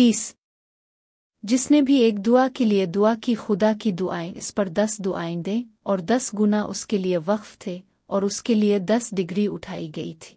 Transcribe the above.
تیس۔ جس نے بھی ایک دعا کے لیے دعا کی، خدا کی دعائیں، اس پر دس دعائیں دیں اور دس گنا اس کے لیے وقف تھے اور اس کے لیے دس ڈگری اٹھائی گئی تھی۔